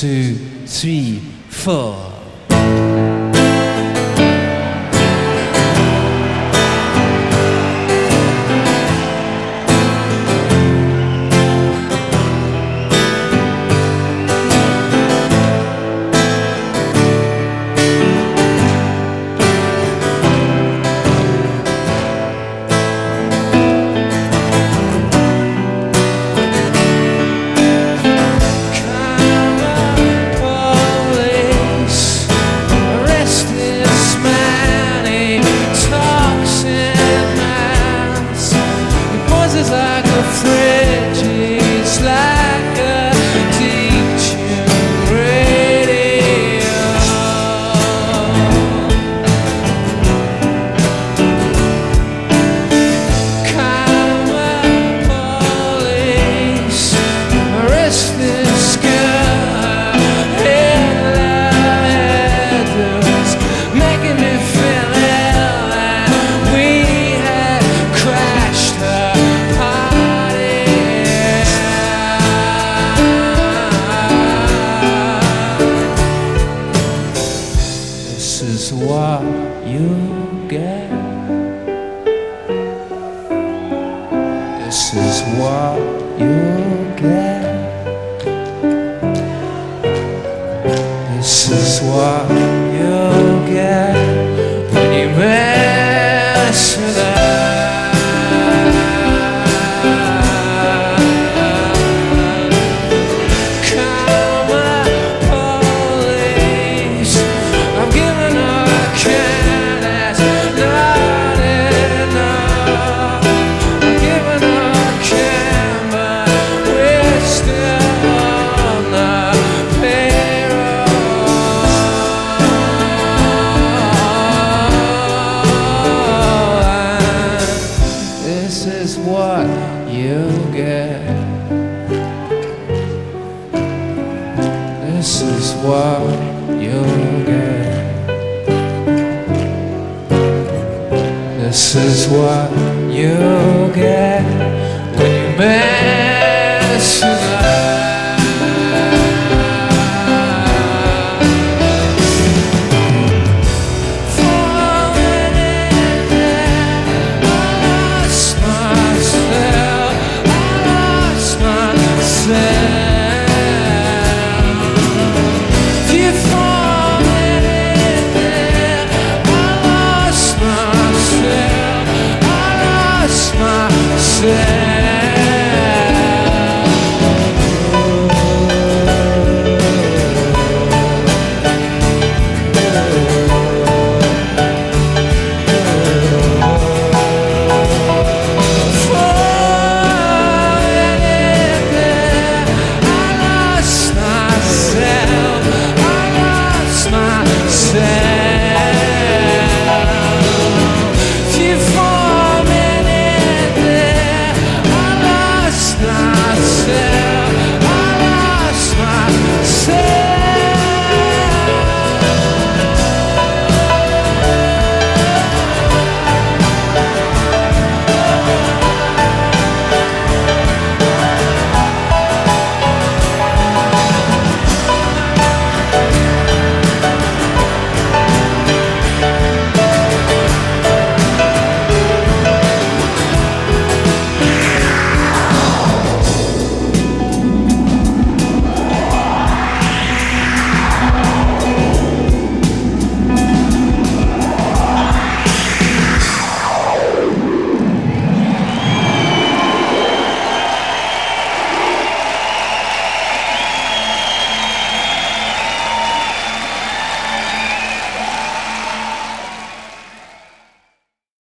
two, three, four. this is what you get. This is what you get. This is what you get. you get. This is what you get. This is what you get.